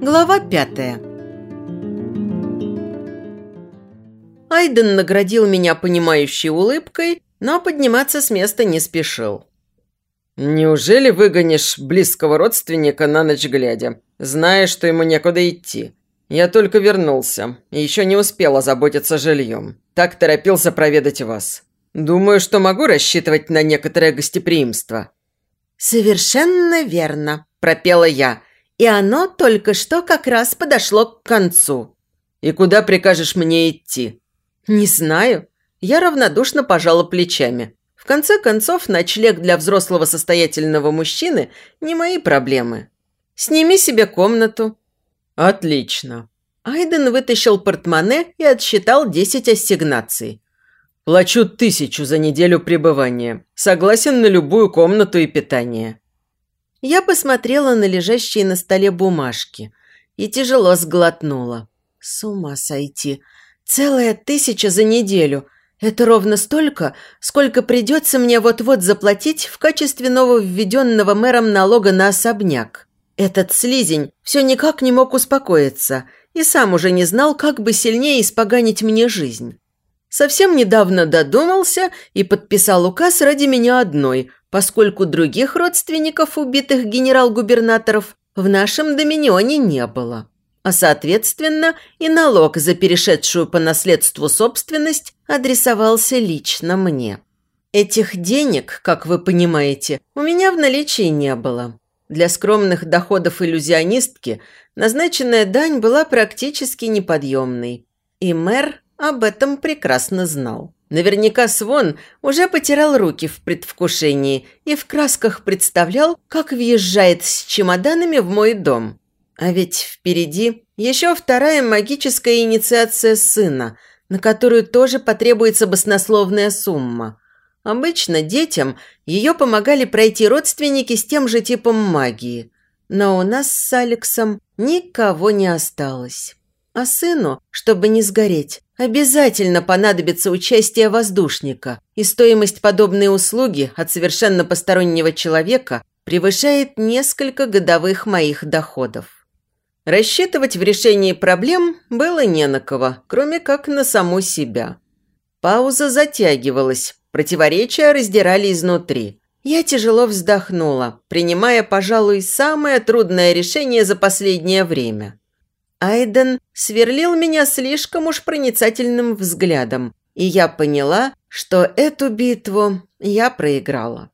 Глава пятая Айден наградил меня понимающей улыбкой, но подниматься с места не спешил. «Неужели выгонишь близкого родственника на ночь глядя, зная, что ему некуда идти? Я только вернулся и еще не успел озаботиться жильем. Так торопился проведать вас. Думаю, что могу рассчитывать на некоторое гостеприимство». «Совершенно верно», – пропела я. «И оно только что как раз подошло к концу». «И куда прикажешь мне идти?» «Не знаю». Я равнодушно пожала плечами. В конце концов, ночлег для взрослого состоятельного мужчины – не мои проблемы. Сними себе комнату». «Отлично». Айден вытащил портмоне и отсчитал 10 ассигнаций. «Плачу тысячу за неделю пребывания. Согласен на любую комнату и питание». Я посмотрела на лежащие на столе бумажки и тяжело сглотнула. С ума сойти. Целая тысяча за неделю – это ровно столько, сколько придется мне вот-вот заплатить в качестве нововведенного мэром налога на особняк. Этот слизень все никак не мог успокоиться и сам уже не знал, как бы сильнее испоганить мне жизнь. Совсем недавно додумался и подписал указ ради меня одной, поскольку других родственников убитых генерал-губернаторов в нашем доминионе не было а соответственно и налог за перешедшую по наследству собственность адресовался лично мне. Этих денег, как вы понимаете, у меня в наличии не было. Для скромных доходов иллюзионистки назначенная дань была практически неподъемной. И мэр об этом прекрасно знал. Наверняка Свон уже потирал руки в предвкушении и в красках представлял, как въезжает с чемоданами в мой дом. А ведь впереди еще вторая магическая инициация сына, на которую тоже потребуется баснословная сумма. Обычно детям ее помогали пройти родственники с тем же типом магии. Но у нас с Алексом никого не осталось. А сыну, чтобы не сгореть, обязательно понадобится участие воздушника, и стоимость подобной услуги от совершенно постороннего человека превышает несколько годовых моих доходов. Рассчитывать в решении проблем было не на кого, кроме как на саму себя. Пауза затягивалась, противоречия раздирали изнутри. Я тяжело вздохнула, принимая, пожалуй, самое трудное решение за последнее время. Айден сверлил меня слишком уж проницательным взглядом, и я поняла, что эту битву я проиграла.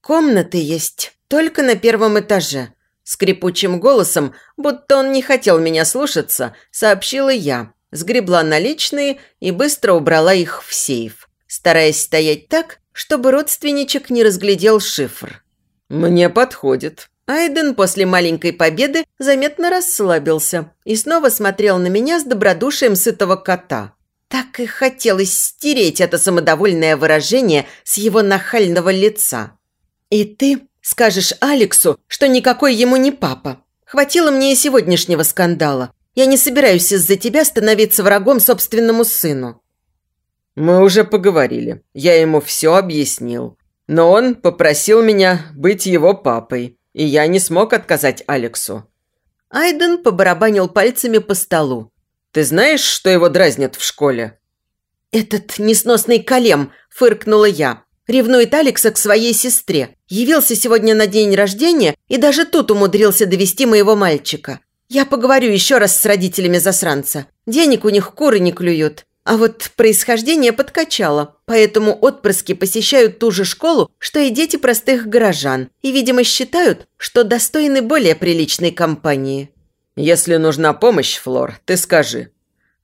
Комнаты есть только на первом этаже, Скрипучим голосом, будто он не хотел меня слушаться, сообщила я, сгребла наличные и быстро убрала их в сейф, стараясь стоять так, чтобы родственничек не разглядел шифр. «Мне подходит». Айден после маленькой победы заметно расслабился и снова смотрел на меня с добродушием сытого кота. Так и хотелось стереть это самодовольное выражение с его нахального лица. «И ты Скажешь Алексу, что никакой ему не папа. Хватило мне и сегодняшнего скандала. Я не собираюсь из-за тебя становиться врагом собственному сыну». «Мы уже поговорили. Я ему все объяснил. Но он попросил меня быть его папой, и я не смог отказать Алексу». Айден побарабанил пальцами по столу. «Ты знаешь, что его дразнят в школе?» «Этот несносный колем!» – фыркнула я. Ревнует Алекса к своей сестре. Явился сегодня на день рождения и даже тут умудрился довести моего мальчика. Я поговорю еще раз с родителями засранца. Денег у них куры не клюют. А вот происхождение подкачало, поэтому отпрыски посещают ту же школу, что и дети простых горожан, и, видимо, считают, что достойны более приличной компании. «Если нужна помощь, Флор, ты скажи».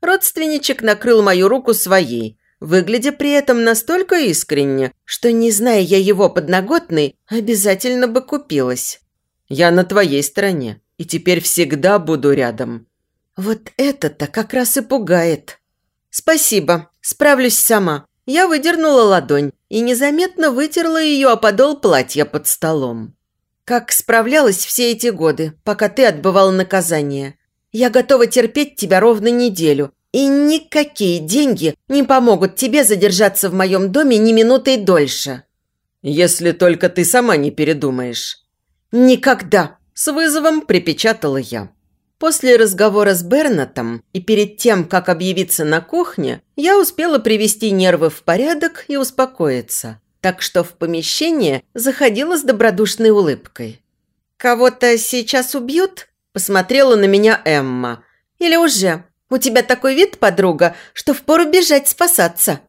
Родственничек накрыл мою руку своей, выглядя при этом настолько искренне, что, не зная я его подноготной, обязательно бы купилась. «Я на твоей стороне, и теперь всегда буду рядом». Вот это-то как раз и пугает. «Спасибо, справлюсь сама». Я выдернула ладонь и незаметно вытерла ее о подол платья под столом. Как справлялась все эти годы, пока ты отбывал наказание. Я готова терпеть тебя ровно неделю, И никакие деньги не помогут тебе задержаться в моем доме ни минутой дольше. Если только ты сама не передумаешь. Никогда, с вызовом припечатала я. После разговора с Бернатом и перед тем, как объявиться на кухне, я успела привести нервы в порядок и успокоиться, так что в помещение заходила с добродушной улыбкой. «Кого-то сейчас убьют?» – посмотрела на меня Эмма. «Или уже? У тебя такой вид, подруга, что впору бежать спасаться».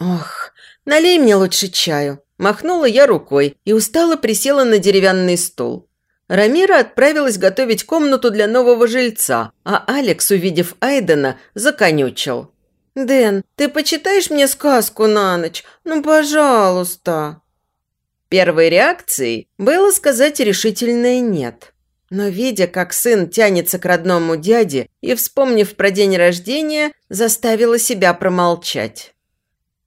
«Ох, налей мне лучше чаю», – махнула я рукой и устало присела на деревянный стул. Рамира отправилась готовить комнату для нового жильца, а Алекс, увидев Айдена, законючил. «Дэн, ты почитаешь мне сказку на ночь? Ну, пожалуйста!» Первой реакцией было сказать решительное «нет». Но видя, как сын тянется к родному дяде и, вспомнив про день рождения, заставила себя промолчать.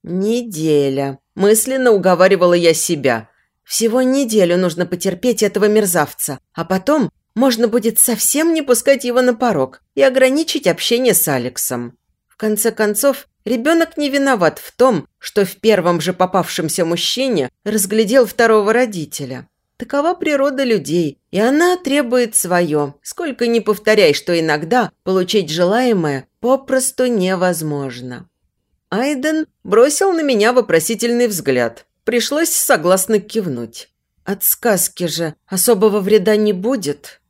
«Неделя», – мысленно уговаривала я себя. «Всего неделю нужно потерпеть этого мерзавца, а потом можно будет совсем не пускать его на порог и ограничить общение с Алексом». В конце концов, ребенок не виноват в том, что в первом же попавшемся мужчине разглядел второго родителя. Такова природа людей, и она требует свое. Сколько ни повторяй, что иногда получить желаемое попросту невозможно. Айден бросил на меня вопросительный взгляд. Пришлось согласно кивнуть. От сказки же особого вреда не будет.